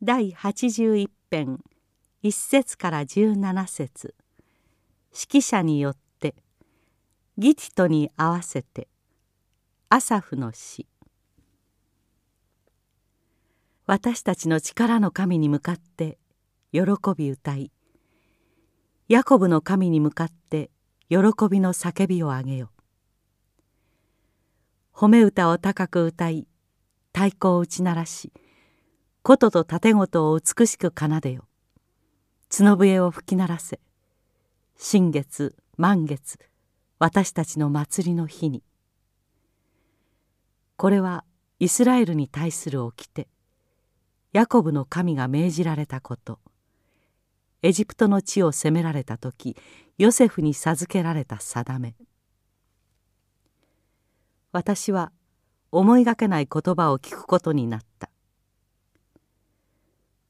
第81編1節から17節。指揮者によってギティトに合わせてアサフの詩私たちの力の神に向かって喜び歌い。ヤコブの神に向かって喜びの叫びを上げよ褒め歌を高く歌い太鼓を打ち鳴らし琴と盾事を美しく奏でよ。角笛を吹き鳴らせ。新月満月私たちの祭りの日に。これはイスラエルに対する掟。ヤコブの神が命じられたこと。エジプトの地を攻められた時ヨセフに授けられた定め。私は思いがけない言葉を聞くことになった。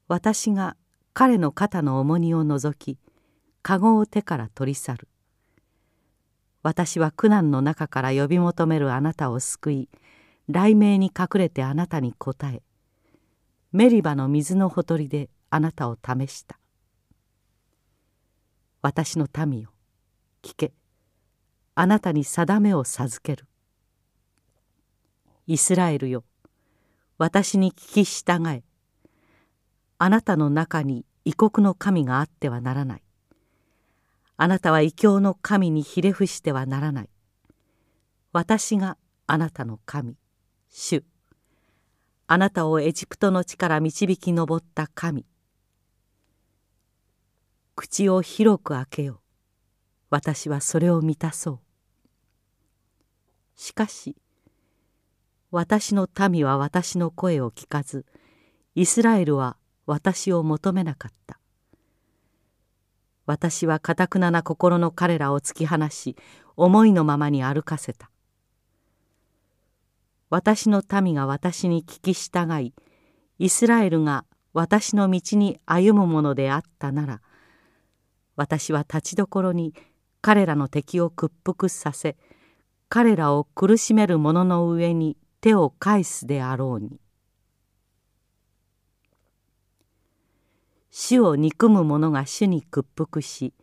私が彼の肩の重荷を除き籠を手から取り去る。私は苦難の中から呼び求めるあなたを救い雷鳴に隠れてあなたに答えメリバの水のほとりであなたを試した。私の民よ聞け。あなたに定めを授ける。イスラエルよ私に聞き従え。あなたの中に異国の神があってはならない。あなたは異教の神にひれ伏してはならない。私があなたの神主。あなたをエジプトの地から導き上った神。口を広く開けよ。私はそれを満たそう。しかし私の民は私の声を聞かずイスラエルは私を求めなかった私はかたくなな心の彼らを突き放し思いのままに歩かせた私の民が私に聞き従いイスラエルが私の道に歩むものであったなら私は立ちどころに彼らの敵を屈服させ彼らを苦しめる者の上に手を返すであろうに。主を憎む者が主に屈服し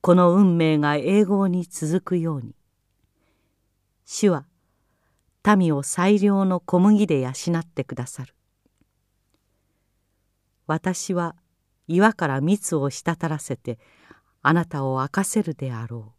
この運命が永劫に続くように。主は民を最良の小麦で養ってくださる。私は岩から蜜を滴らせてあなたを明かせるであろう。